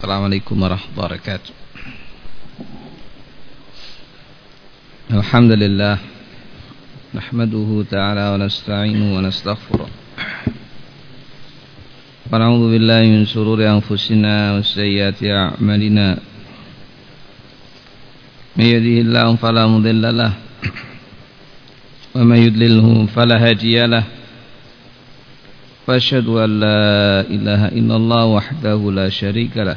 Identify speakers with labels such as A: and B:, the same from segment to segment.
A: السلام عليكم ورحمة الله وبركاته. الحمد لله نحمده تعالى ونستعينه ونستغفره. ونعوذ بالله من شرور أنفسنا وسيئات أعمالنا. من يهده الله فلا مضل له ومن يضلله فلا هادي له. وأشهد أن لا إله إلا الله وحده لا شريك له.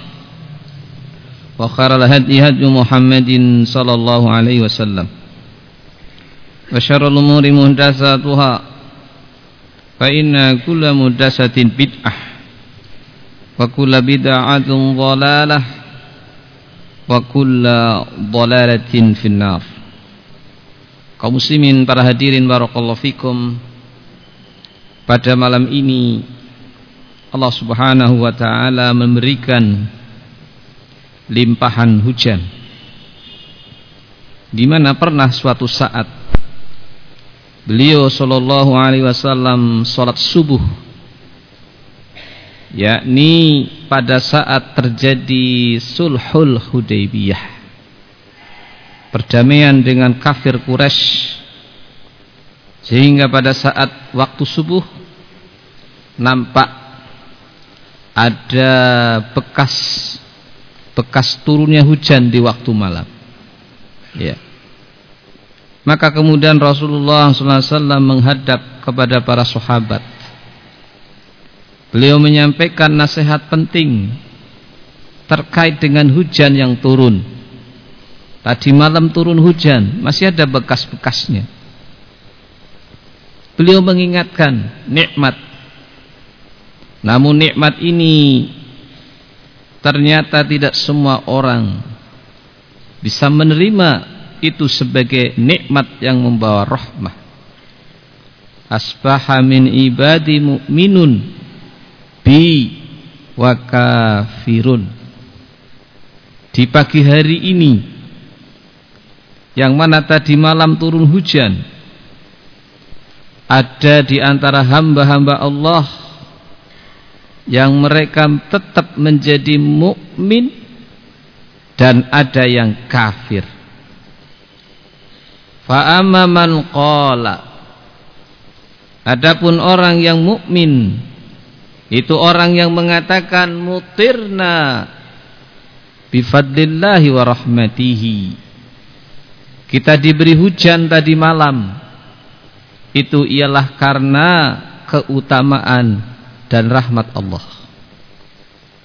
A: وخير الهدي هدي محمد صلى الله عليه وسلم وشر الأمور محدثاتها فإن كل محدثة بدعة وكل بدعة ضلالة وكل ضلالة في النار kaum muslimin para hadirin barakallahu fikum pada malam ini Allah Subhanahu wa taala memberikan limpahan hujan. Di mana pernah suatu saat beliau sallallahu alaihi wasallam salat subuh yakni pada saat terjadi sulhul hudaybiyah perdamaian dengan kafir Quraisy sehingga pada saat waktu subuh nampak ada bekas bekas turunnya hujan di waktu malam. Ya. Maka kemudian Rasulullah SAW menghadap kepada para sahabat. Beliau menyampaikan nasihat penting terkait dengan hujan yang turun. Tadi malam turun hujan, masih ada bekas-bekasnya. Beliau mengingatkan nikmat. Namun nikmat ini ternyata tidak semua orang bisa menerima itu sebagai nikmat yang membawa rahmah. Asbaha min ibadi mu'minun bi wa kafirun. Di pagi hari ini yang mana tadi malam turun hujan ada di antara hamba-hamba Allah yang mereka tetap menjadi mukmin dan ada yang kafir. Fa qala Adapun orang yang mukmin itu orang yang mengatakan mutirna bifadlillahi wa rahmatihi. Kita diberi hujan tadi malam. Itu ialah karena keutamaan dan rahmat Allah.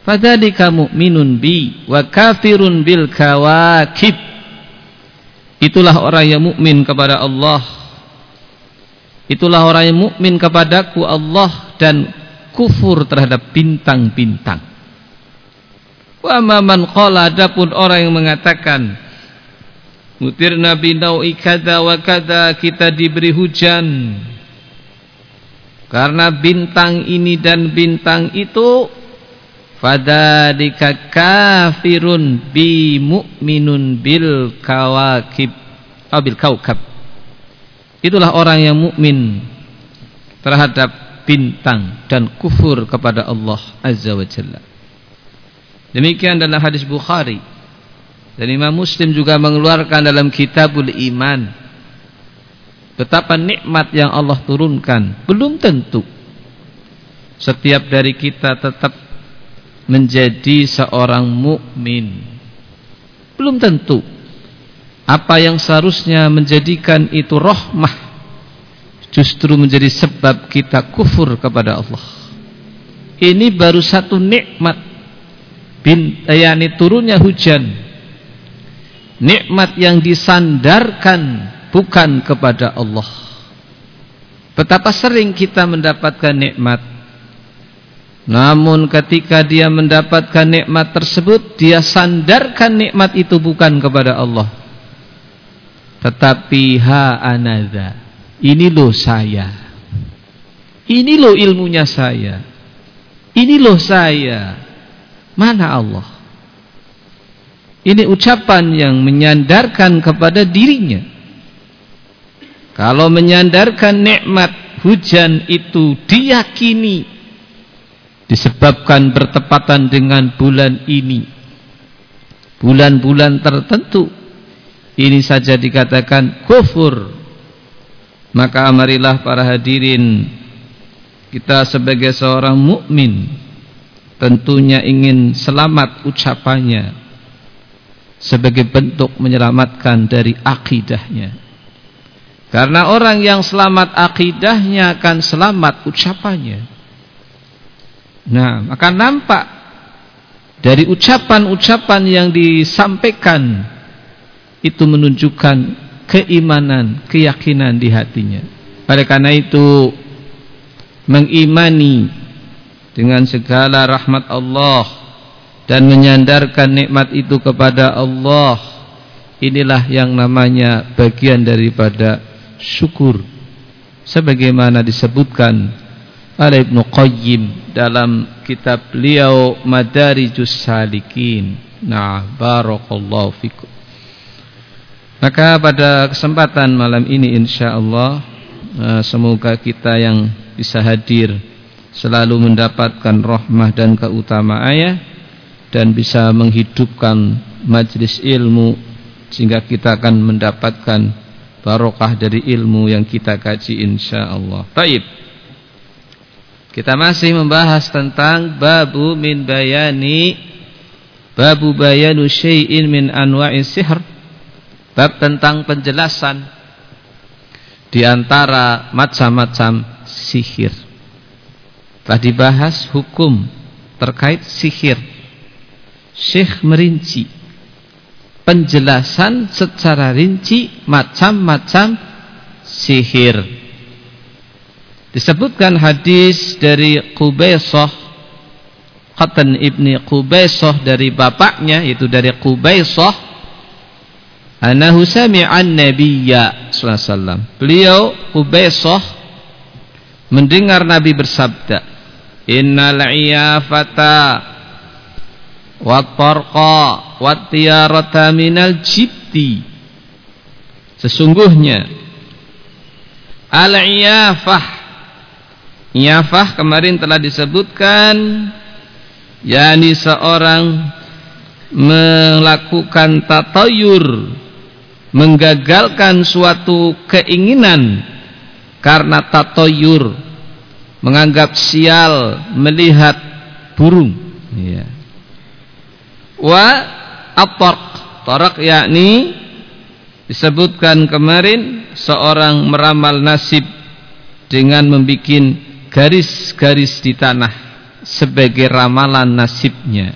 A: Fadzalika mu'minun bi wa kafirun bil kawakib. Itulah orang yang mukmin kepada Allah. Itulah orang yang mukmin kepadaku Allah dan kufur terhadap bintang-bintang. Wa man qala adapun orang yang mengatakan mutirna bi nau'i kada wa kada kita diberi hujan karena bintang ini dan bintang itu fadzalika kafirun bi bil kawakib. Abil kaukab. Itulah orang yang mukmin terhadap bintang dan kufur kepada Allah azza wa jalla. Demikian dalam hadis Bukhari. Dan Imam Muslim juga mengeluarkan dalam Kitabul Iman Betapa nikmat yang Allah turunkan belum tentu. Setiap dari kita tetap menjadi seorang mukmin. belum tentu. Apa yang seharusnya menjadikan itu rahmah justru menjadi sebab kita kufur kepada Allah. Ini baru satu nikmat. Bin turunnya hujan. Nikmat yang disandarkan bukan kepada Allah. Betapa sering kita mendapatkan nikmat. Namun ketika dia mendapatkan nikmat tersebut dia sandarkan nikmat itu bukan kepada Allah. Tetapi ha anadha ini loh saya. Ini loh ilmunya saya. Ini loh saya. Mana Allah? Ini ucapan yang menyandarkan kepada dirinya kalau menyandarkan nikmat hujan itu diyakini disebabkan bertepatan dengan bulan ini. Bulan-bulan tertentu ini saja dikatakan kufur. Maka amarilah para hadirin kita sebagai seorang mukmin tentunya ingin selamat ucapannya sebagai bentuk menyelamatkan dari akidahnya karena orang yang selamat akidahnya akan selamat ucapannya Nah, maka nampak dari ucapan-ucapan yang disampaikan itu menunjukkan keimanan, keyakinan di hatinya. Oleh karena itu mengimani dengan segala rahmat Allah dan menyandarkan nikmat itu kepada Allah inilah yang namanya bagian daripada syukur sebagaimana disebutkan oleh Ibnu Qayyim dalam kitab beliau Madarijus Salikin. Nah, barakallahu fikum. Maka pada kesempatan malam ini insyaallah uh, semoga kita yang bisa hadir selalu mendapatkan rahmah dan keutamaannya dan bisa menghidupkan majlis ilmu sehingga kita akan mendapatkan barokah dari ilmu yang kita kaji insyaallah. Baik. Kita masih membahas tentang babu min bayani babu bayanu syai'in min anwa'i sihr. Bab tentang penjelasan di antara macam-macam sihir. Telah dibahas hukum terkait sihir. Syekh merinci penjelasan secara rinci macam-macam sihir. Disebutkan hadis dari Qubaisah Qatan ibni Qubaisah dari bapaknya yaitu dari Qubaisah Anahu sami'an nabiyya sallallahu Beliau Qubaisah mendengar Nabi bersabda Innal iyafata wat tarqa wat tiyarata minal jibti. Sesungguhnya al-iyafah. Nyafah kemarin telah disebutkan yakni seorang melakukan tatayur menggagalkan suatu keinginan karena tatayur menganggap sial melihat burung. Ya. Wa at-tarq tarq yakni disebutkan kemarin seorang meramal nasib dengan membuat garis-garis di tanah sebagai ramalan nasibnya.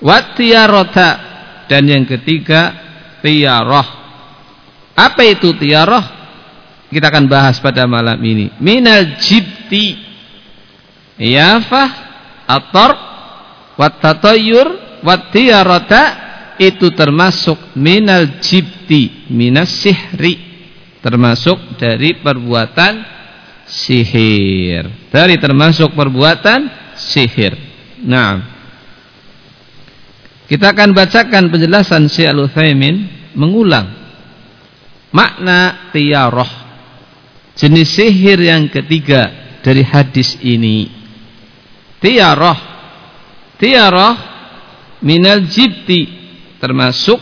A: Watiyarota dan yang ketiga tiaroh. Apa itu tiaroh? Kita akan bahas pada malam ini. Minal jibti yafah ator watatayur watiyarota itu termasuk minal jibti minas sihri termasuk dari perbuatan sihir. Dari termasuk perbuatan sihir. Nah. Kita akan bacakan penjelasan Syekh Al-Utsaimin mengulang makna tiaroh. Jenis sihir yang ketiga dari hadis ini. Tiaroh. Tiaroh minal jibti termasuk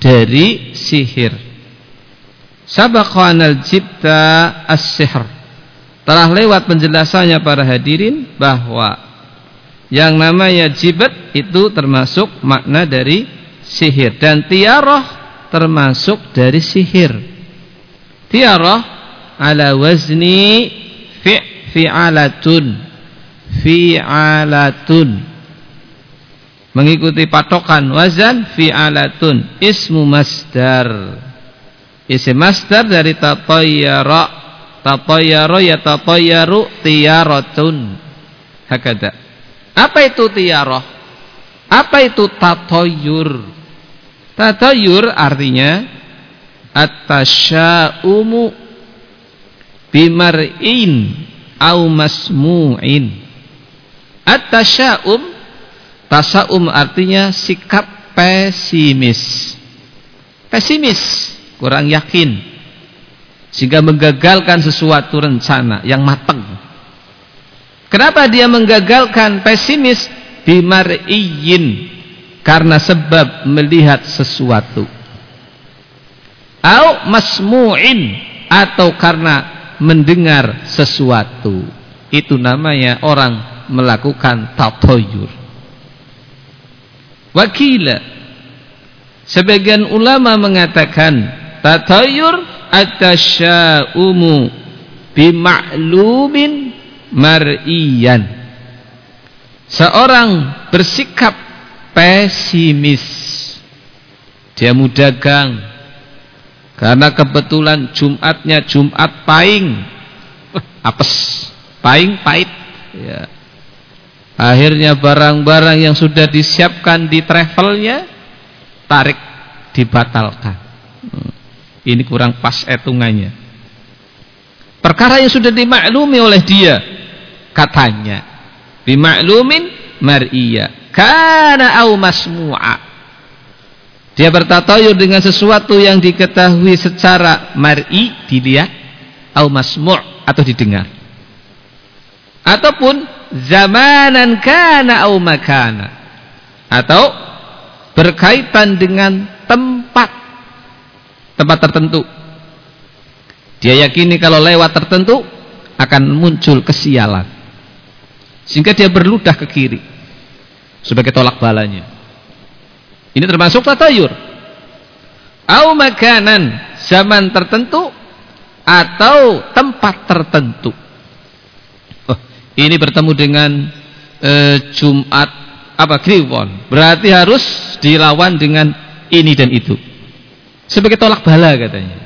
A: dari sihir. Sabaqanal jibta as-sihr telah lewat penjelasannya para hadirin bahwa yang namanya jibat itu termasuk makna dari sihir dan tiaroh termasuk dari sihir. Tiaroh ala wazni fi fi'alatun fi'alatun mengikuti patokan wazan fi'alatun. Ismu masdar. Isim masdar dari tatayyara. Tatayyara ya tatayyaru tiyaratun. Hakada apa itu tiyarah apa itu tatayyur? Tatayyur artinya at-tasya'umu bimar'in au masmu'in. At-tasya'um tasa'um artinya sikap pesimis. Pesimis kurang yakin. Sehingga menggagalkan sesuatu rencana yang matang kenapa dia menggagalkan pesimis? Bimar'iyin. Karena sebab melihat sesuatu. Au masmu'in. Atau karena mendengar sesuatu. Itu namanya orang melakukan tatoyur wakila. Sebagian ulama mengatakan tatayur atasya'umu bima'lumin mar'iyan. Seorang bersikap pesimis. Dia mudagang. Karena kebetulan Jumatnya Jumat paing apes. Paing pahit. Ya. Akhirnya barang-barang yang sudah disiapkan di travelnya tarik dibatalkan. Hmm. Ini kurang pas etungannya perkara yang sudah dimaklumi oleh dia katanya bimaklumin mar'iyya kana au masmu'a. Dia bertatayur dengan sesuatu yang diketahui secara mar'i dilihat au masmu' atau didengar. Ataupun zamanan kana au makana atau berkaitan dengan tempat tempat tertentu. Dia yakini kalau lewat tertentu akan muncul kesialan. Sehingga dia berludah ke kiri sebagai tolak balanya. Ini termasuk tatayur. Au makanan zaman tertentu atau tempat tertentu. Ini bertemu dengan uh, Jumat apa Kliwon. Berarti harus dilawan dengan ini dan itu. Sebagai tolak bala katanya.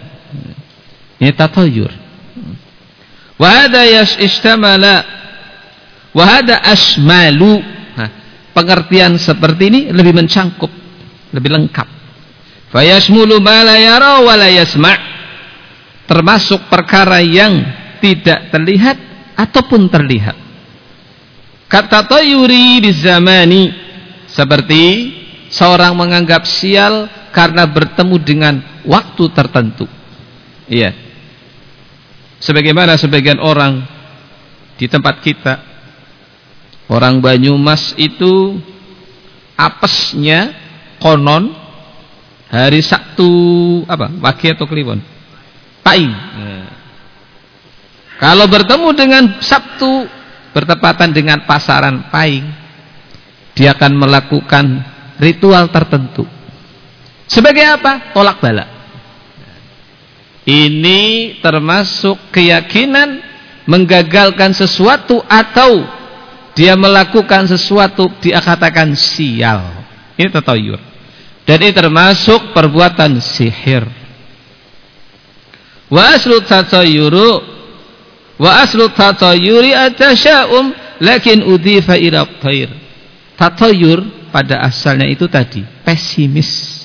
A: Ini tatayur wa hada istamala wa hada asmalu nah, pengertian seperti ini lebih mencangkup lebih lengkap. Fayasmulu ma yara termasuk perkara yang tidak terlihat ataupun terlihat kata tayuri di zamani seperti seorang menganggap sial karena bertemu dengan waktu tertentu. Iya. Sebagaimana sebagian orang di tempat kita orang Banyumas itu apesnya konon hari Sabtu apa? Pagi atau Kliwon? Paing. Kalau bertemu dengan Sabtu bertepatan dengan pasaran Paing, dia akan melakukan ritual tertentu sebagai apa? Tolak bala. Ini termasuk keyakinan menggagalkan sesuatu atau dia melakukan sesuatu dia katakan sial. Ini tatayur. Dan ini termasuk perbuatan sihir. Wa aslu tatayuru wa aslu tatayuri atasya'um lakin udhifa ila. Tatayur pada asalnya itu tadi pesimis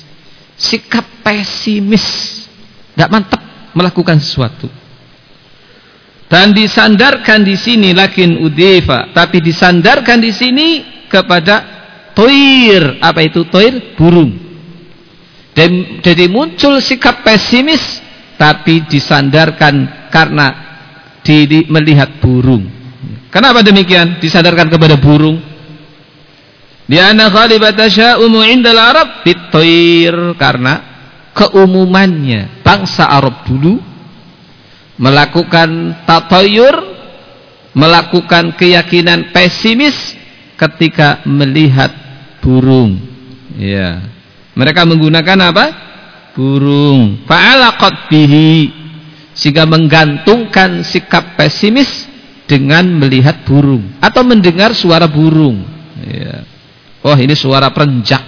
A: sikap pesimis, tidak mantap melakukan sesuatu. Dan disandarkan di sini lakin udifa, tapi disandarkan di sini kepada toir. Apa itu toir? Burung. Jadi muncul sikap pesimis, tapi disandarkan karena di, melihat burung. Kenapa demikian? Disandarkan kepada burung Lianna khalibat tasya'umu indal Arab bitoir karena keumumannya bangsa Arab dulu melakukan tatayur melakukan keyakinan pesimis ketika melihat burung ya Mereka menggunakan apa? Burung. Fa'alaqat bihi. Sehingga menggantungkan sikap pesimis dengan melihat burung atau mendengar suara burung. Ya. Oh, ini suara perenjak.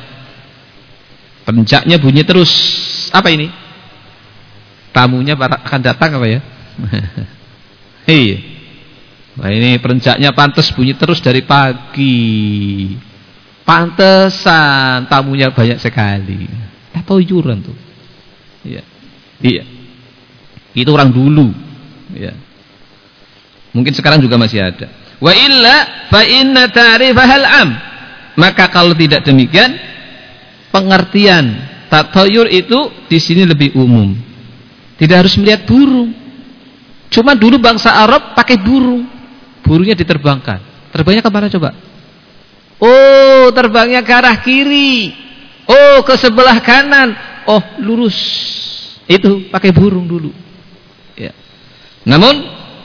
A: Perenjaknya bunyi terus. Apa ini? Tamunya akan datang apa ya? Iya. Nah ini perenjaknya pantas bunyi terus dari pagi. Pantesan tamunya banyak sekali. Tahu yuran tuh. Iya. Iya. Itu orang dulu. Iya. Mungkin sekarang juga masih ada. Wa illa fa inna ta'rifahal am. Maka kalau tidak demikian pengertian tatayur itu di sini lebih umum. Tidak harus melihat burung. Cuma dulu bangsa Arab pakai burung. Burungnya diterbangkan. Terbangnya ke mana coba? Oh, terbangnya ke arah kiri. Oh, ke sebelah kanan. Oh, lurus. Itu pakai burung dulu. Namun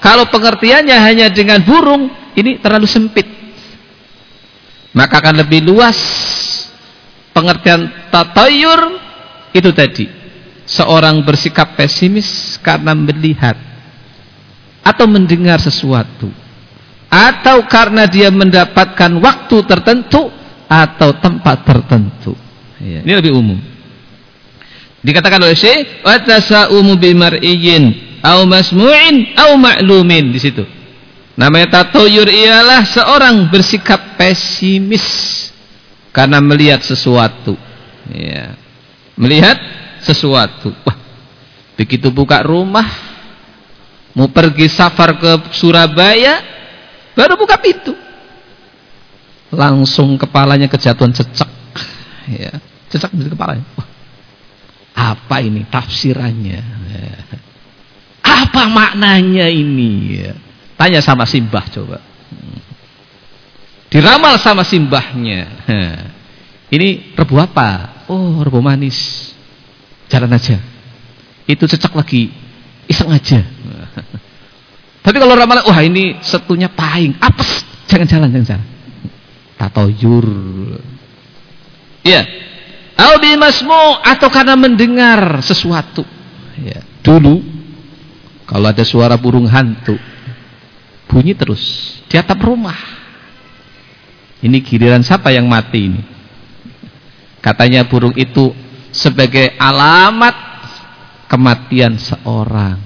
A: kalau pengertiannya hanya dengan burung, ini terlalu sempit. Maka akan lebih luas pengertian tatayur itu tadi. Seorang bersikap pesimis karena melihat atau mendengar sesuatu atau karena dia mendapatkan waktu tertentu atau tempat tertentu. Ya, ini lebih umum. Dikatakan oleh Syekh, "Wa tasaumu bimar'iyyin au masmu'in au ma'lumin" di situ. Namanya tatoyur ialah seorang bersikap pesimis karena melihat sesuatu. Ya. Melihat sesuatu. Wah, begitu buka rumah mau pergi safar ke Surabaya baru buka pintu langsung kepalanya kejatuhan cecek ya cecek di kepalanya apa ini tafsirannya ya. Apa maknanya ini ya. tanya sama simbah coba diramal sama simbahnya ini rebu apa oh rebu manis jalan aja itu cecek lagi iseng aja tapi kalau ramalan, wah ini setunya pahing, apes, jangan jalan, jangan jalan. Tatoyur. Iya. Albi masmu atau karena mendengar sesuatu. Ya. Dulu kalau ada suara burung hantu bunyi terus di atap rumah. Ini giliran siapa yang mati ini? Katanya burung itu sebagai alamat kematian seorang.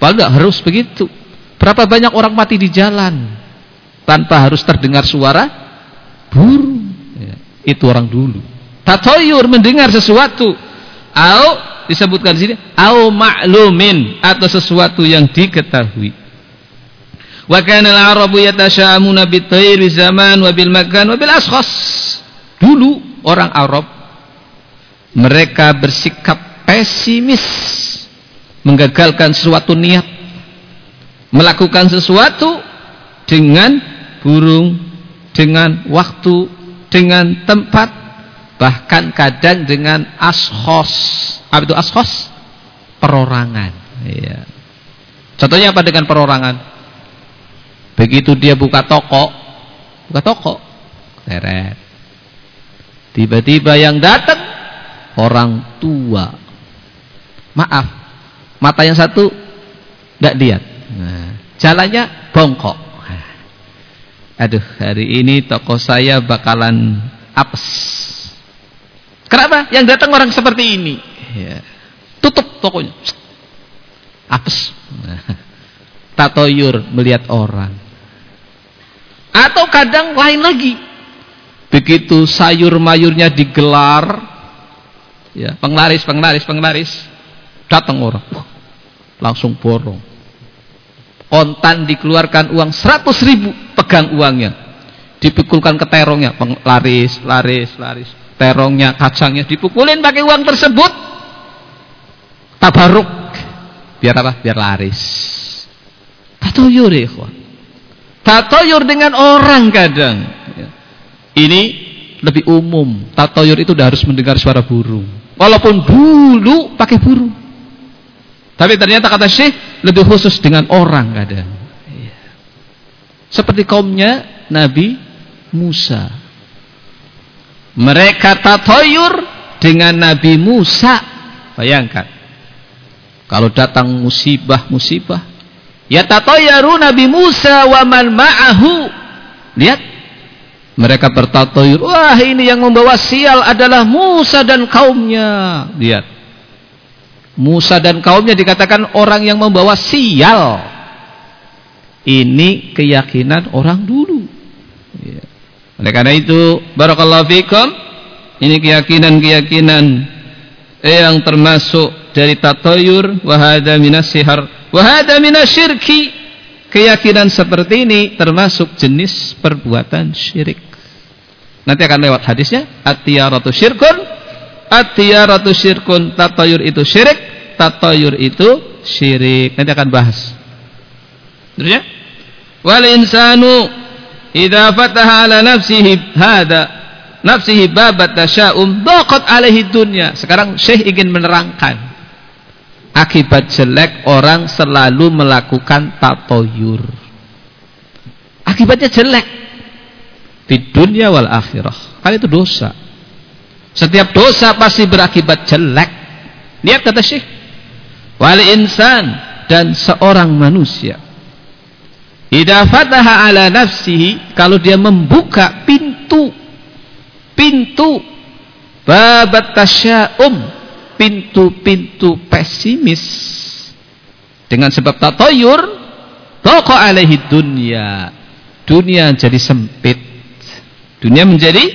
A: Padahal nggak harus begitu. Berapa banyak orang mati di jalan tanpa harus terdengar suara burung. Ya, itu orang dulu. Tatoyur mendengar sesuatu. Au disebutkan di sini au ma'lumin atau sesuatu yang diketahui. Wa kana al-arabu yatasha'amuna bit-tayri zaman wa bil makan wa bil ashkhas. Dulu orang Arab mereka bersikap pesimis menggagalkan suatu niat melakukan sesuatu dengan burung dengan waktu dengan tempat bahkan kadang dengan ashos. Apa itu ashos? Perorangan. Ya. contohnya apa dengan perorangan? Begitu dia buka toko buka toko teret tiba-tiba yang datang orang tua. Maaf mata yang satu tidak lihat. Nah, jalannya bongkok. Aduh hari ini toko saya bakalan apes kenapa? Yang datang orang seperti ini. Ya. tutup tokonya. Apes. Nah, tatoyur melihat orang. Atau kadang lain lagi. Begitu sayur mayurnya digelar ya penglaris penglaris penglaris datang orang. Langsung borong. Kontan dikeluarkan uang 100 ribu pegang uangnya dipukulkan ke terongnya. Laris laris laris. Terongnya kacangnya dipukulin pakai uang tersebut. Tabaruk biar apa? Biar laris. Tatoyur ya tatoyur dengan orang kadang. Ini lebih umum. Tatoyur itu udah harus mendengar suara burung. Walaupun dulu pakai burung. Tapi ternyata kata Syekh lebih khusus dengan orang kadang. Iya. Seperti kaumnya Nabi Musa. Mereka tatoyur dengan Nabi Musa. Bayangkan. Kalau datang musibah-musibah, ya tatoyaru Nabi Musa wa man ma'ahu. Lihat. Mereka bertatoyur, wah ini yang membawa sial adalah Musa dan kaumnya. Lihat. Musa dan kaumnya dikatakan orang yang membawa sial. Ini keyakinan orang dulu. Oleh karena itu, barakallahu fikum, ini keyakinan-keyakinan yang termasuk dari tatoyur, wahada minas sihar, wahada minas. Keyakinan seperti ini termasuk jenis perbuatan syirik. Nanti akan lewat hadisnya, at-tiyaratu syirkun, at-tiyaratu syirkun, tatoyur itu syirik, tatoyur itu syirik. Nanti akan bahas. Terus ya? Wal insanu idza fataha ala nafsihi hada nafsihi babat tasya'um daqat alaihi dunya. Sekarang Syekh ingin menerangkan akibat jelek orang selalu melakukan tatoyur. Akibatnya jelek di dunia wal akhirah. Kan itu dosa. Setiap dosa pasti berakibat jelek. Lihat kata Syekh. Wal insan dan seorang manusia Idza fataha ala nafsihi kalau dia membuka pintu pintu babat tasya'um pintu-pintu pesimis. Dengan sebab tatoyur toko alaihi dunia. Dunia jadi sempit. Dunia menjadi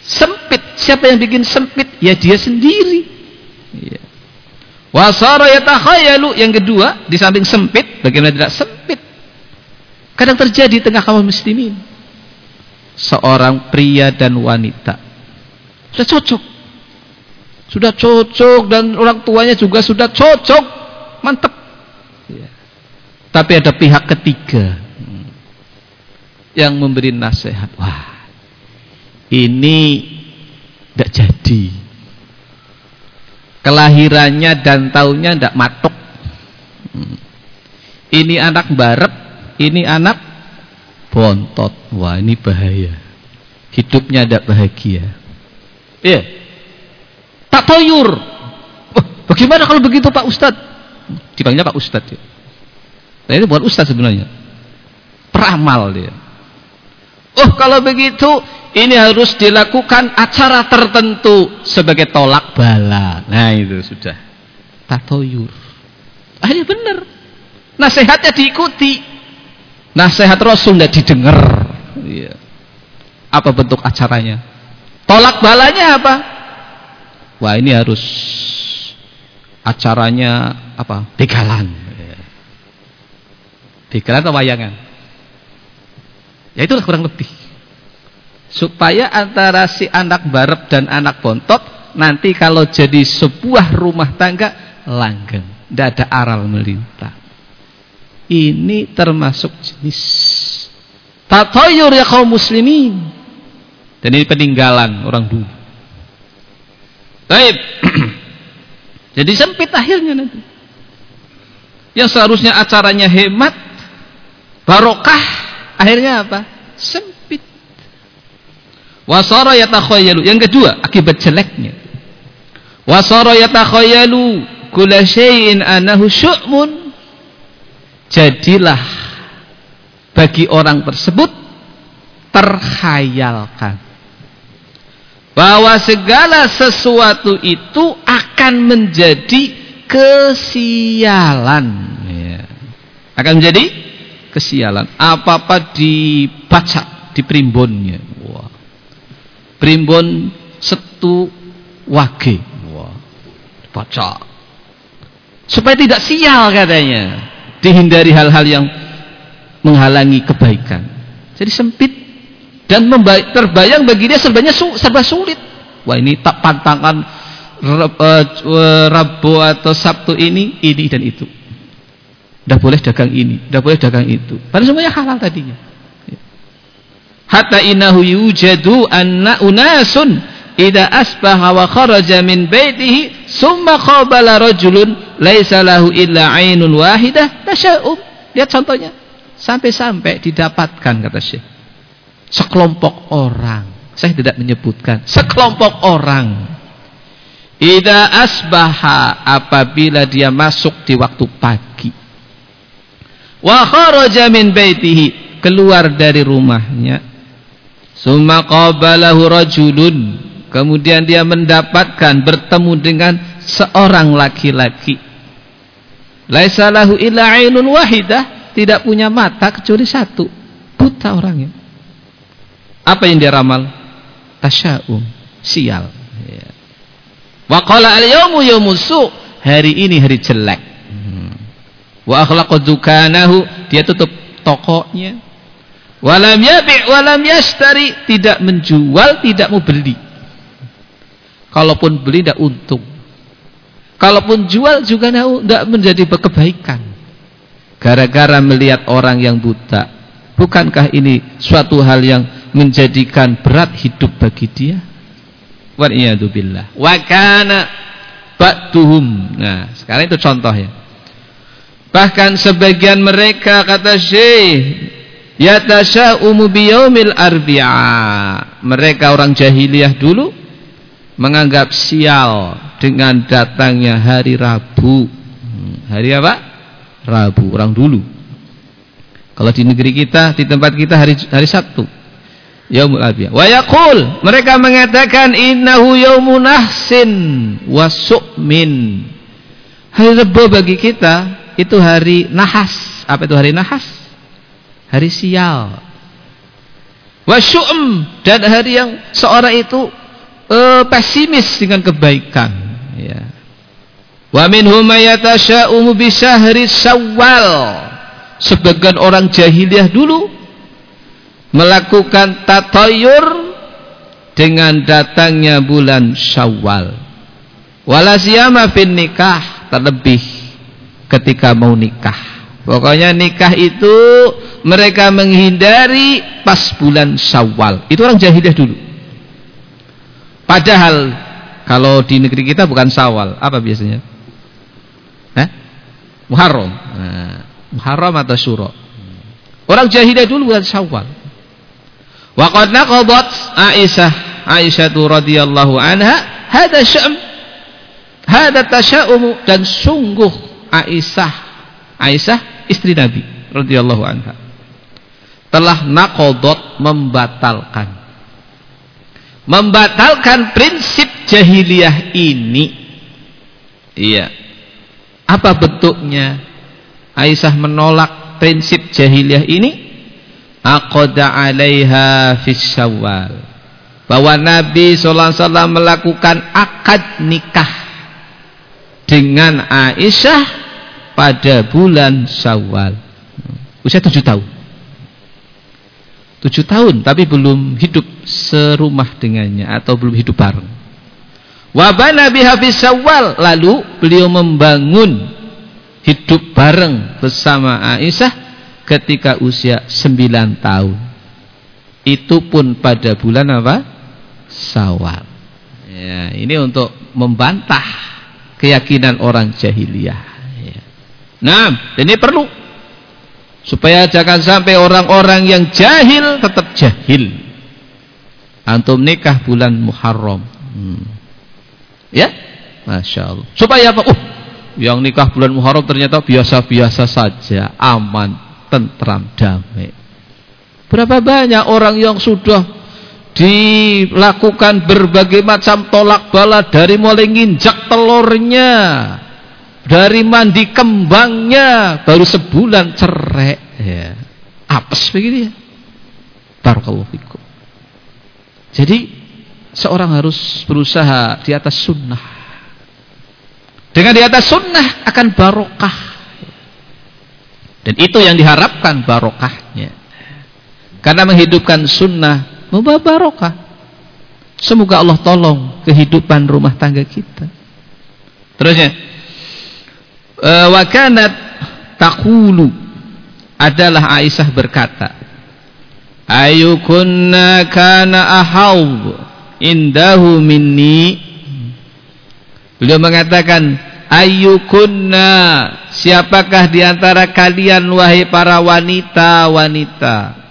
A: sempit. Siapa yang bikin sempit? Ya dia sendiri. Ya. wasara yatakhayalu yang kedua di samping sempit bagaimana tidak sempit Kadang terjadi tengah kaum muslimin. Seorang pria dan wanita. Sudah cocok. Sudah cocok dan orang tuanya juga sudah cocok. Mantap. Ya. Tapi ada pihak ketiga. Yang memberi nasihat. Wah. Ini tidak jadi. Kelahirannya dan tahunnya tidak matok. Hmm. Ini anak barep ini anak bontot. Wah, ini bahaya. Hidupnya tidak bahagia. Iya. Tak toyur. Oh, bagaimana kalau begitu Pak Ustadz? Dipanggilnya Pak Ustadz ya. Nah, ini bukan Ustadz sebenarnya. Peramal dia. Oh, kalau begitu ini harus dilakukan acara tertentu sebagai tolak bala. Nah, itu sudah. Tatoyur. Ah, ya benar. Nasihatnya diikuti. Nasihat Rasul tidak didengar. Ya. Apa bentuk acaranya? Tolak balanya apa? Wah ini harus acaranya apa? Begalan. Begalan atau wayangan? Ya itulah kurang lebih. Supaya antara si anak barep dan anak bontot nanti kalau jadi sebuah rumah tangga langgeng, tidak ada aral melintang ini termasuk jenis. Tatoyur ya kaum muslimin. Dan ini peninggalan orang dulu. Baik. Jadi sempit akhirnya nanti. Yang seharusnya acaranya hemat barokah akhirnya apa? Sempit. Wasara yatakhayyalu. Yang kedua akibat jeleknya. Wasara yatakhayyalu kula syai'in anahu syu'mun jadilah bagi orang tersebut terkhayalkan bahwa segala sesuatu itu akan menjadi kesialan. Ya. akan menjadi kesialan. Apa-apa dibaca di primbonnya wah. Primbon setu wage. Wah. Baca supaya tidak sial katanya dihindari hal-hal yang menghalangi kebaikan. Jadi sempit dan terbayang bagi dia serbanya serba sulit. Wah ini tak pantangan eh, Rabu atau Sabtu ini, ini dan itu. Tidak boleh dagang ini, tidak boleh dagang itu. Padahal semuanya halal tadinya. Hatta inahu yujadu anna unasun idza asbaha wa kharaja min baitihi summa qabala rajulun laisa lahu illa ainun wahidah tasya'um lihat contohnya. Sampai-sampai didapatkan kata Syekh. Sekelompok orang. Saya tidak menyebutkan. Sekelompok orang. Ida asbaha apabila dia masuk di waktu pagi. Wa kharaja min baitihi keluar dari rumahnya. Summa qabalahu rajulun. Kemudian dia mendapatkan bertemu dengan seorang laki-laki. Laisa lahu illa ainun wahidah, tidak punya mata kecuali satu. Buta orangnya. Apa yang dia ramal? Tasya'um, sial. Wa qala al-yawmu yawmusu. Hari ini hari jelek. Hmm. Wa akhlaqu dukanahu, dia tutup tokonya. Walam yabi' walam yashtari, tidak menjual, tidak mau beli. Kalaupun beli tidak untung. Kalaupun jual juga tidak menjadi kebaikan. Gara-gara melihat orang yang buta. Bukankah ini suatu hal yang menjadikan berat hidup bagi dia? Waliyadu billah. Wa kana ba'duhum. Nah, sekarang itu contohnya. Bahkan sebagian mereka kata Syekh yatasha'umu biyaumil arbi'a. Mereka orang jahiliyah dulu menganggap sial dengan datangnya hari Rabu. Hmm, hari apa? Rabu orang dulu. Kalau di negeri kita, di tempat kita hari hari Sabtu yaumul abiyah wa yaqul mereka mengatakan innahu yaumun nahsin wa su'min hari rebo bagi kita itu hari nahas apa itu hari nahas hari sial wa syu'm dan hari yang seorang itu uh, pesimis dengan kebaikan ya wa minhum yatashaa'umu bi syahri syawal sebagian orang jahiliyah dulu melakukan tatayur dengan datangnya bulan Syawal. Walasiyama fin nikah terlebih ketika mau nikah. Pokoknya nikah itu mereka menghindari pas bulan Syawal. Itu orang jahiliyah dulu. Padahal kalau di negeri kita bukan Syawal, apa biasanya? Eh? Muharram. Nah, Muharram atau Syuro. Orang jahiliyah dulu bukan Syawal. Wa qad naqadat Aisyah Aisyah radhiyallahu anha hada syam hada tasya'um dan sungguh Aisyah Aisyah istri Nabi radhiyallahu anha telah naqadat membatalkan membatalkan prinsip jahiliyah ini. Iya. Apa bentuknya? Aisyah menolak prinsip jahiliyah ini? Aqada 'alaiha fis syawal. Bahwa Nabi sallallahu alaihi wasallam melakukan akad nikah dengan Aisyah pada bulan Syawal. Usia tujuh tahun. Tujuh tahun tapi belum hidup serumah dengannya atau belum hidup bareng wabana biha Syawal lalu beliau membangun hidup bareng bersama Aisyah ketika usia 9 tahun. Itu pun pada bulan apa? Sawal. Ya, ini untuk membantah keyakinan orang jahiliyah. Ya. Nah, ini perlu supaya jangan sampai orang-orang yang jahil tetap jahil. Antum nikah bulan Muharram. Hmm. Ya? Masya Allah. Supaya apa? Uh, yang nikah bulan Muharram ternyata biasa-biasa saja, aman tentram damai. Berapa banyak orang yang sudah dilakukan berbagai macam tolak bala dari mulai nginjak telurnya, dari mandi kembangnya, baru sebulan cerai. Ya. Apes begitu ya. Barakallahu fikum. Jadi seorang harus berusaha di atas sunnah. Dengan di atas sunnah akan barokah dan itu yang diharapkan barokahnya. Karena menghidupkan sunnah membawa barokah. Semoga Allah tolong kehidupan rumah tangga kita. Terusnya. E, wa kanat taqulu adalah Aisyah berkata, Ayukunna kana ahawb indahu minni. Beliau mengatakan, Ayukunna Siapakah di antara kalian wahai para wanita-wanita?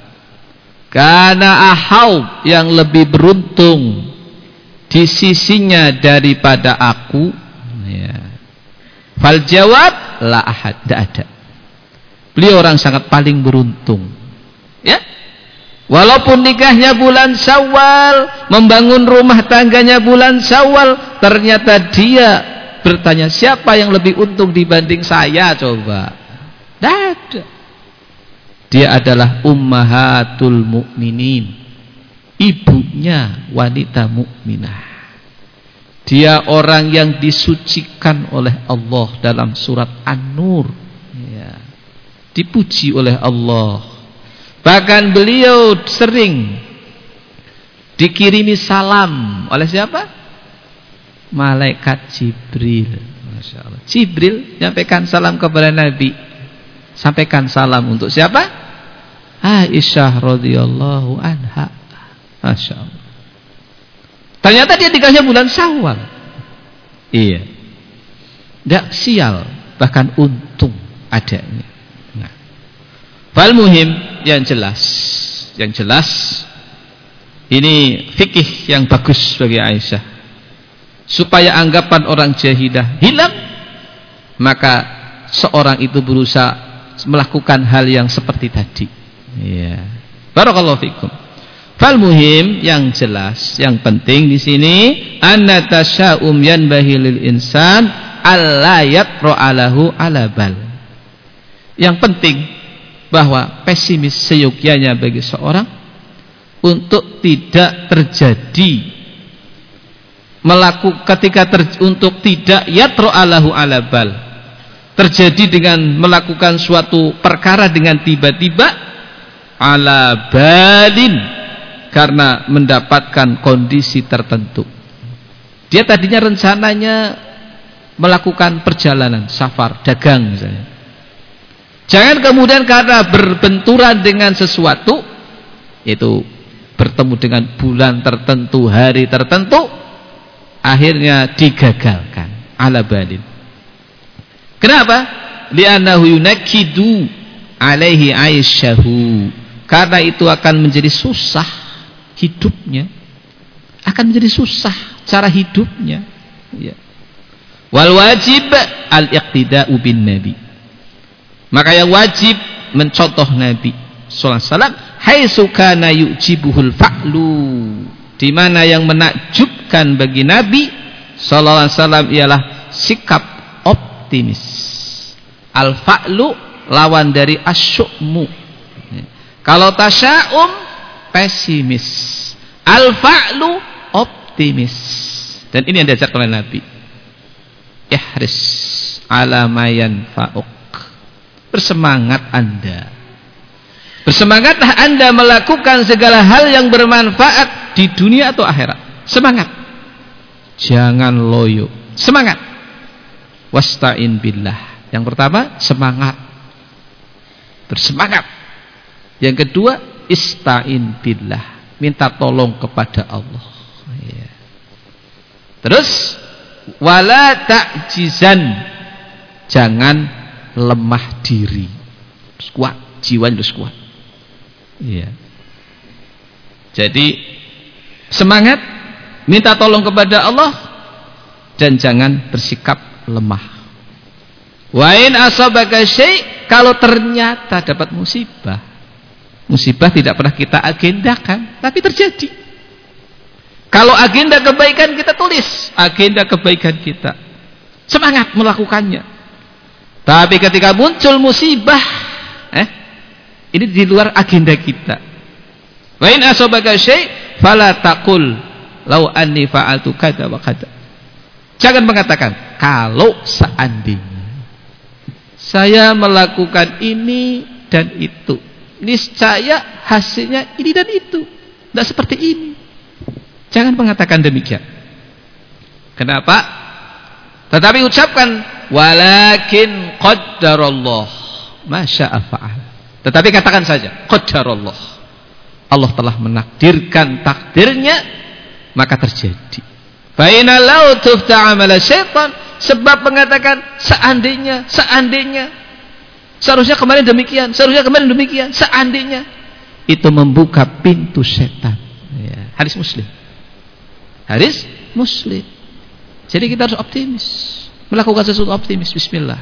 A: Karena ahau yang lebih beruntung di sisinya daripada aku ya. fal jawab la ahad tidak ada beliau orang sangat paling beruntung ya walaupun nikahnya bulan syawal membangun rumah tangganya bulan syawal ternyata dia bertanya siapa yang lebih untung dibanding saya coba tidak ada dia adalah ummahatul mukminin ibunya wanita mukminah. Dia orang yang disucikan oleh Allah dalam surat An-Nur. Ya. Dipuji oleh Allah. Bahkan beliau sering dikirimi salam oleh siapa? Malaikat Jibril. Masya Allah. Jibril nyampaikan salam kepada Nabi. Sampaikan salam untuk siapa? Aisyah radhiyallahu anha. Masya Allah. Ternyata dia dikasih bulan Syawal. Iya. Tidak sial, bahkan untung adanya. Fal muhim yang jelas, yang jelas ini fikih yang bagus bagi Aisyah. Supaya anggapan orang jahidah hilang, maka seorang itu berusaha melakukan hal yang seperti tadi. Iya. Barakallahu fikum. Fal muhim yang jelas, yang penting di sini anna tasya'um yanbahi lil insan alla yatra'alahu ala bal. Yang penting bahwa pesimis seyogyanya bagi seorang untuk tidak terjadi melakukan ketika ter, untuk tidak yatra'alahu ala bal. Terjadi dengan melakukan suatu perkara dengan tiba-tiba ala balin karena mendapatkan kondisi tertentu. Dia tadinya rencananya melakukan perjalanan safar dagang misalnya. Jangan kemudian karena berbenturan dengan sesuatu itu bertemu dengan bulan tertentu, hari tertentu akhirnya digagalkan ala balin. Kenapa? Li'annahu yunakkidu alaihi aisyahu. Karena itu akan menjadi susah hidupnya akan menjadi susah cara hidupnya ya. wal wajib al iqtida'u bin nabi maka yang wajib mencontoh nabi sallallahu alaihi wasallam di mana yang menakjubkan bagi nabi sallallahu alaihi wasallam ialah sikap optimis al fa'lu lawan dari asyukmu kalau tasya'um pesimis. Al-fa'lu optimis. Dan ini yang diajarkan oleh Nabi. Ihris ala mayan fa'uk. Bersemangat Anda. Bersemangatlah Anda melakukan segala hal yang bermanfaat di dunia atau akhirat. Semangat. Jangan loyo. Semangat. Wasta'in billah. Yang pertama, semangat. Bersemangat. Yang kedua, istain billah minta tolong kepada Allah ya. terus wala ta'jizan jangan lemah diri kuat jiwa harus kuat ya. jadi semangat minta tolong kepada Allah dan jangan bersikap lemah wa in asabaka syai kalau ternyata dapat musibah Musibah tidak pernah kita agendakan, tapi terjadi. Kalau agenda kebaikan kita tulis, agenda kebaikan kita. Semangat melakukannya. Tapi ketika muncul musibah, eh, ini di luar agenda kita. Wa in asabaka syai' fala taqul law anni fa'altu kada wa kada. Jangan mengatakan kalau seandainya saya melakukan ini dan itu niscaya hasilnya ini dan itu. Tidak seperti ini. Jangan mengatakan demikian. Kenapa? Tetapi ucapkan walakin qaddarallah masya'a fa'al. Tetapi katakan saja qaddarallah. Allah telah menakdirkan takdirnya maka terjadi. Law tufta amala syaitan sebab mengatakan seandainya seandainya Seharusnya kemarin demikian, seharusnya kemarin demikian. Seandainya itu membuka pintu setan. Ya. Hadis Muslim. Hadis muslim. Jadi kita harus optimis. Melakukan sesuatu optimis. Bismillah.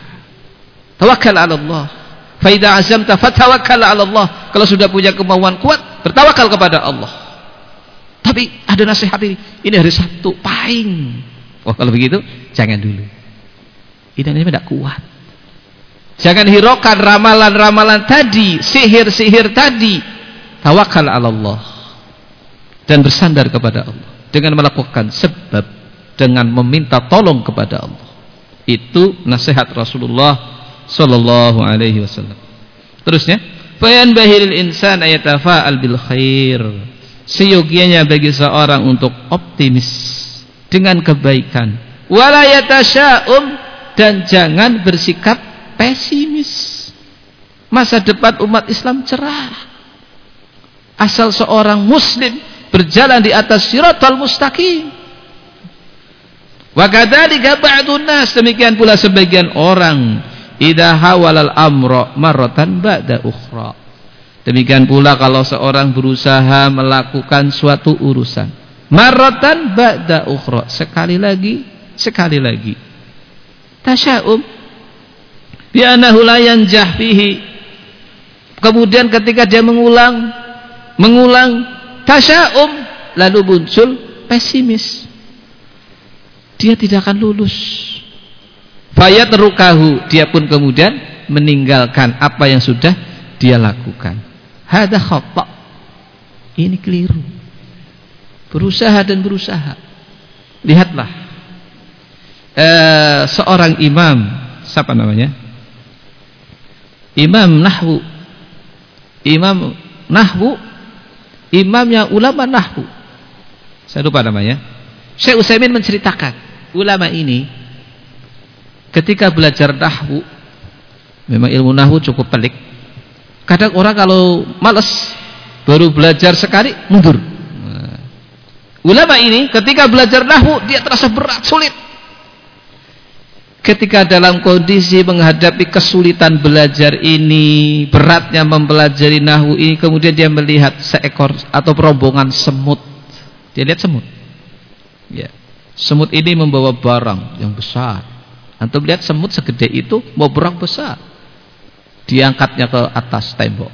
A: Tawakkal ala Allah. Faida azamta fatawakkal ala Allah. Kalau sudah punya kemauan kuat, bertawakal kepada Allah. Tapi ada nasihat ini. Ini hari Sabtu, pahing. Oh kalau begitu, jangan dulu. Ini tidak kuat. Jangan hiraukan ramalan-ramalan tadi, sihir-sihir tadi. Tawakal ala Allah. Dan bersandar kepada Allah. Dengan melakukan sebab. Dengan meminta tolong kepada Allah. Itu nasihat Rasulullah Sallallahu alaihi wasallam. Terusnya. Fayan bahiril insan ayatafa'al bil khair. Seyogianya bagi seorang untuk optimis. Dengan kebaikan. Walayatasyaum. Dan jangan bersikap pesimis. Masa depan umat Islam cerah. Asal seorang muslim berjalan di atas siratal mustaqim. Wa kadzalika ba'dun demikian pula sebagian orang. Idza hawalal amra marratan ba'da ukhra. Demikian pula kalau seorang berusaha melakukan suatu urusan. Marratan ba'da ukhra, sekali lagi, sekali lagi. Tasya'um. Bi annahu la yanjah fihi. Kemudian ketika dia mengulang mengulang tasya'um lalu muncul pesimis dia tidak akan lulus. Fayat rukahu dia pun kemudian meninggalkan apa yang sudah dia lakukan. Hada khata. Ini keliru. Berusaha dan berusaha. Lihatlah. Eh, seorang imam siapa namanya? Imam Nahwu. Imam Nahwu. Imamnya ulama Nahwu. Saya lupa namanya. Syekh Utsaimin menceritakan Ulama ini Ketika belajar Nahwu Memang ilmu Nahwu cukup pelik Kadang orang kalau males Baru belajar sekali mundur nah. Ulama ini ketika belajar Nahwu Dia terasa berat, sulit ketika dalam kondisi menghadapi kesulitan belajar ini, beratnya mempelajari nahu ini, kemudian dia melihat seekor atau rombongan semut. Dia lihat semut. Ya. Semut ini membawa barang yang besar. Antum lihat semut segede itu mau barang besar. Diangkatnya ke atas tembok.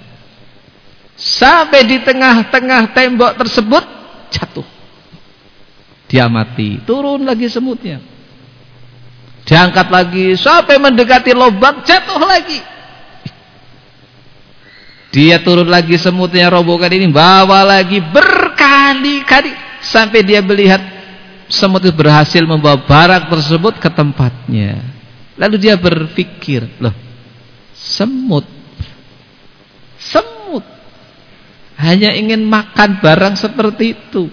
A: Sampai di tengah-tengah tembok tersebut jatuh. Dia mati. Turun lagi semutnya diangkat lagi sampai mendekati lubang jatuh lagi dia turun lagi semutnya robohkan ini bawa lagi berkali-kali sampai dia melihat semut itu berhasil membawa barang tersebut ke tempatnya. Lalu dia berpikir loh semut semut. Hanya ingin makan barang seperti itu.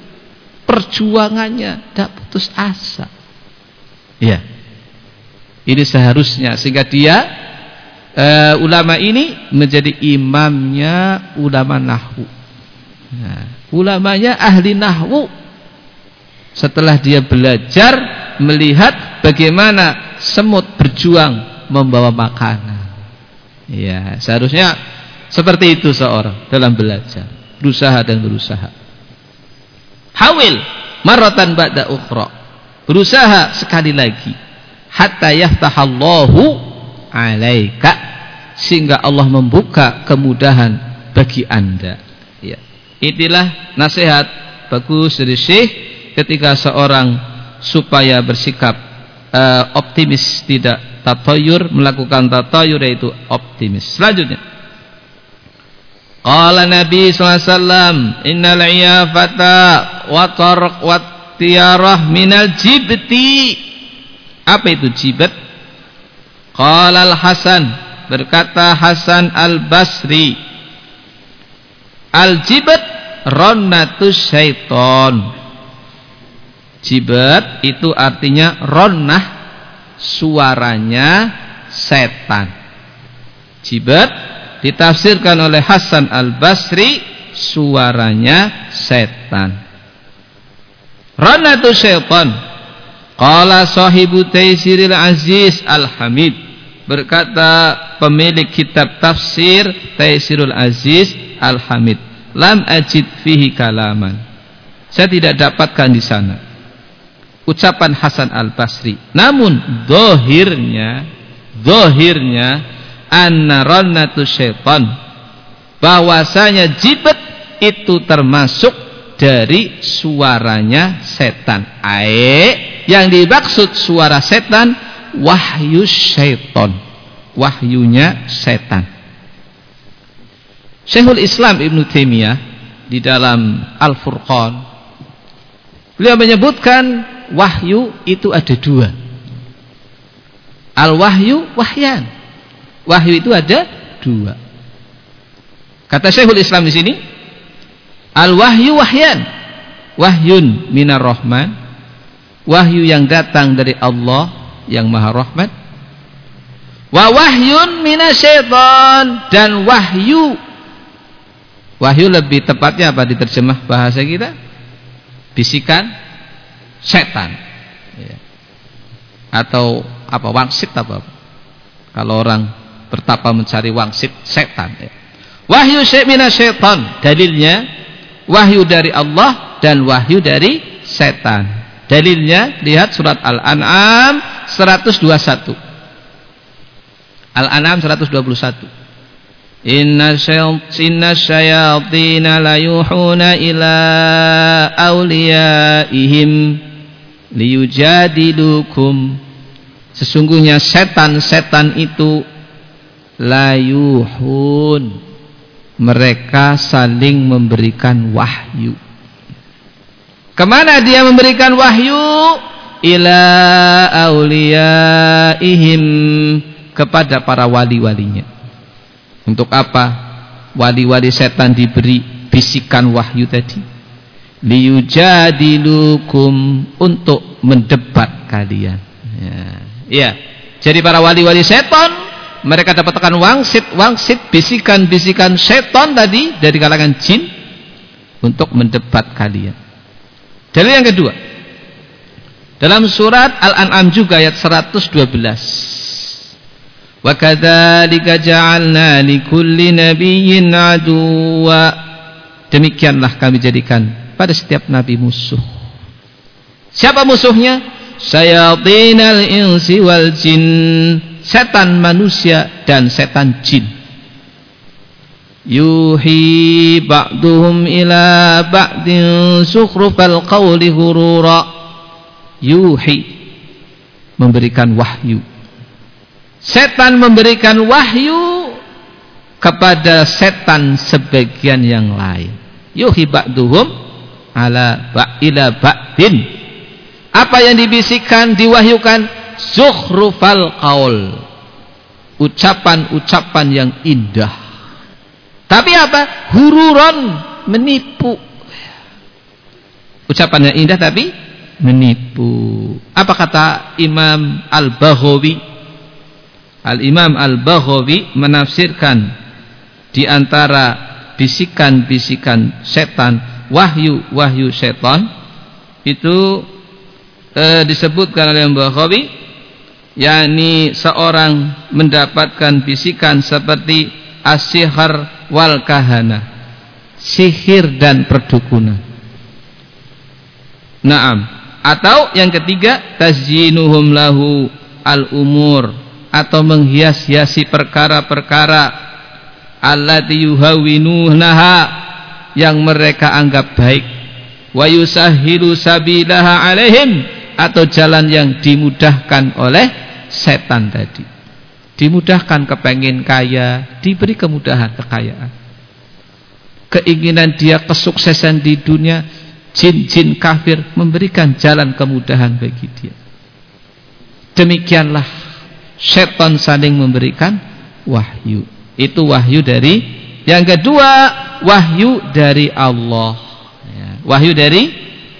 A: Perjuangannya tidak putus asa. Ya. Ini seharusnya sehingga dia uh, ulama ini menjadi imamnya ulama nahwu. Nah, ulamanya ahli nahwu. Setelah dia belajar melihat bagaimana semut berjuang membawa makanan. Ya, seharusnya seperti itu seorang dalam belajar, berusaha dan berusaha. Hawil maratan ba'da ukhra. Berusaha sekali lagi hatta yaftahallahu alaika sehingga Allah membuka kemudahan bagi Anda. Ya. Inilah nasihat bagus dari Syekh ketika seorang supaya bersikap uh, optimis tidak tatayur melakukan tatayur yaitu optimis. Selanjutnya Qala Nabi sallallahu alaihi wasallam innal iyafata wa tarq wa tiyarah minal jibti apa itu jibat? Qala al-Hasan berkata Hasan al-Basri Al-jibat ronnatus syaiton Jibat itu artinya ronnah suaranya setan. Jibat ditafsirkan oleh Hasan al-Basri suaranya setan. Ronnatus syaiton Qala sahibu Taisiril Aziz Al-Hamid. Berkata pemilik kitab tafsir Taisirul Aziz Al-Hamid lam ajid fihi kalaman. Saya tidak dapatkan di sana ucapan Hasan Al-Basri. Namun dohirnya, dohirnya anna rannatu syaitan bahwasanya jibet itu termasuk dari suaranya setan. Ae yang dimaksud suara setan wahyu syaitan. Wahyunya setan. Syekhul Islam Ibn Taimiyah di dalam Al-Furqan beliau menyebutkan wahyu itu ada dua. Al-wahyu wahyan. Wahyu itu ada dua. Kata Syekhul Islam di sini, al-wahyu wahyan. Wahyun minar rahman. Wahyu yang datang dari Allah yang Maha Rahmat. Wa wahyun minasyaitan dan wahyu. Wahyu lebih tepatnya apa diterjemah bahasa kita? Bisikan setan. Atau apa wangsit apa, kalau orang bertapa mencari wangsit setan ya. wahyu mina setan dalilnya wahyu dari Allah dan wahyu dari setan. Dalilnya lihat surat Al-An'am 121 Al-An'am 121 Inna syayatina la yuhuna ila awliyaihim liyujadilukum. Sesungguhnya setan-setan itu layuhun. Mereka saling memberikan wahyu. Ke mana dia memberikan wahyu? Ila auliyaihim kepada para wali-walinya. Untuk apa? Wali-wali setan diberi bisikan wahyu tadi liyujadilukum untuk mendebat kalian. Ya. ya. Jadi para wali-wali setan mereka dapatkan wangsit wangsit bisikan-bisikan setan tadi dari kalangan jin untuk mendebat kalian. Dalil yang kedua. Dalam surat Al-An'am juga ayat 112. Wa kadzalika ja'alna likulli nabiyyin aduwa. Demikianlah kami jadikan pada setiap nabi musuh. Siapa musuhnya? Sayatinal insi wal jin. Setan manusia dan setan jin. Yuhi ba'duhum ila ba'din sukhrufal qawli hurura. Yuhi memberikan wahyu. Setan memberikan wahyu kepada setan sebagian yang lain. Yuhi ba'duhum ala ila ba'din. Apa yang dibisikkan diwahyukan? Zukhrufal qaul. Ucapan-ucapan yang indah. Tapi apa? Hururon menipu. Ucapan yang indah tapi menipu. Apa kata Imam Al-Baghawi? Al-Imam Al-Baghawi menafsirkan di antara bisikan-bisikan setan wahyu-wahyu setan itu e, disebutkan oleh Mbah Khawi yakni seorang mendapatkan bisikan seperti asyihar wal kahana sihir dan perdukunan Naam. Atau yang ketiga tazyinuhum lahu al umur atau menghias-hiasi perkara-perkara allati yuhawinunaha yang mereka anggap baik. Wa yusahilu sabilaha alaihim atau jalan yang dimudahkan oleh setan tadi. Dimudahkan kepengen kaya diberi kemudahan kekayaan. Keinginan dia kesuksesan di dunia jin-jin kafir memberikan jalan kemudahan bagi dia. Demikianlah setan saling memberikan wahyu. Itu wahyu dari yang kedua wahyu dari Allah ya. wahyu dari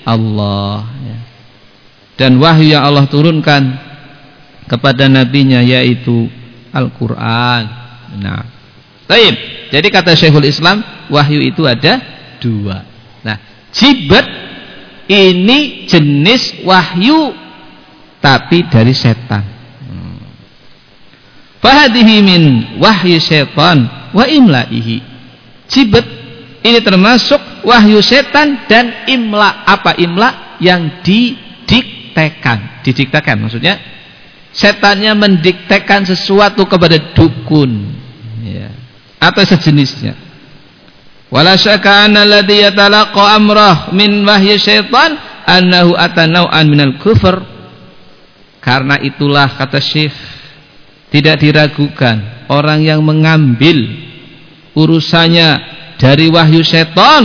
A: Allah ya. dan wahyu yang Allah turunkan kepada nabinya yaitu Al-Quran nah Taib. jadi kata Syekhul Islam wahyu itu ada dua nah jibat ini jenis wahyu tapi dari setan hmm. Fahadihi min wahyu setan wa imlaihi. Jibat ini termasuk wahyu setan dan imla. Apa imla? Yang didikte. mendiktekan didiktekan maksudnya setannya mendiktekan sesuatu kepada dukun ya atau sejenisnya wala syaka anna alladhi yatalaqa amrah min wahyi syaitan annahu atanau'an minal kufur karena itulah kata Syekh tidak diragukan orang yang mengambil urusannya dari wahyu setan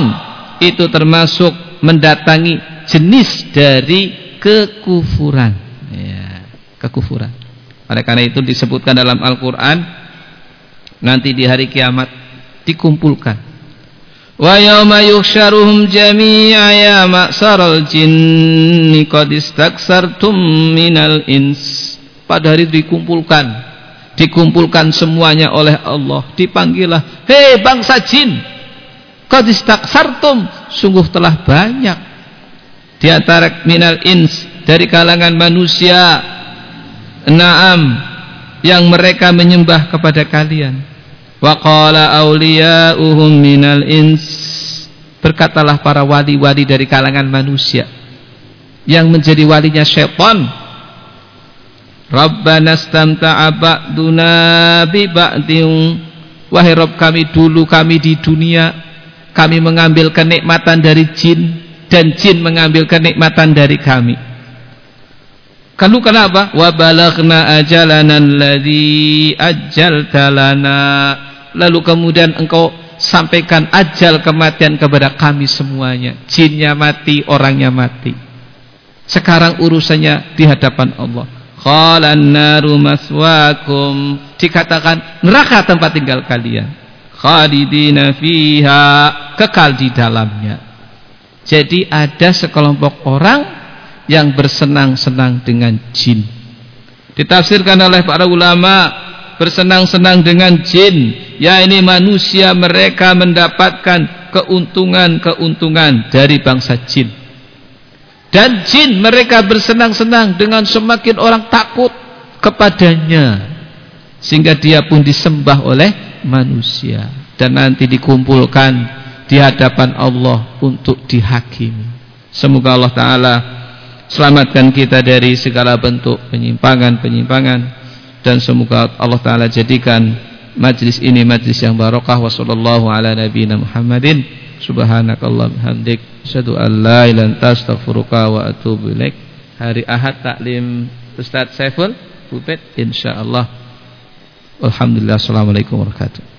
A: itu termasuk mendatangi jenis dari kekufuran. Ya, kekufuran. Oleh karena itu disebutkan dalam Al-Quran nanti di hari kiamat dikumpulkan. Wa yawma yuhsyaruhum jami'a ya ma'saral jinni qad istaksartum minal ins. Pada hari dikumpulkan dikumpulkan semuanya oleh Allah. Dipanggillah hei bangsa jin qad istaksartum? Sungguh telah banyak. Di antara minal ins dari kalangan manusia Naam yang mereka menyembah kepada kalian. Wa qala awliya'uhum minal ins. Berkatalah para wali-wali dari kalangan manusia. Yang menjadi walinya syaitan Rabbana istamta'a ba'duna bi ba'din wahai Rabb kami dulu kami di dunia kami mengambil kenikmatan dari jin dan jin mengambil kenikmatan dari kami Lalu kenapa? Wa balaghna ajalana alladzi ajjalta lana. Lalu kemudian engkau sampaikan ajal kematian kepada kami semuanya. Jinnya mati, orangnya mati. Sekarang urusannya di hadapan Allah. Qalan naru maswakum. Dikatakan neraka tempat tinggal kalian. Khalidina fiha. Kekal di dalamnya. Jadi ada sekelompok orang yang bersenang-senang dengan jin. Ditafsirkan oleh para ulama bersenang-senang dengan jin, ya ini manusia mereka mendapatkan keuntungan-keuntungan dari bangsa jin. Dan jin mereka bersenang-senang dengan semakin orang takut kepadanya. Sehingga dia pun disembah oleh manusia. Dan nanti dikumpulkan di hadapan Allah untuk dihakimi. Semoga Allah taala Selamatkan kita dari segala bentuk penyimpangan-penyimpangan. Dan semoga Allah taala jadikan majlis ini majlis yang barokah. Wa sallallahu ala nabiyina Muhammadin subhanakallah hamdik asyhadu an la ilaha illa wa atubu ilaik. Hari Ahad taklim Ustaz Saiful Bupet insyaallah Alhamdulillah assalamualaikum warahmatullahi wabarakatuh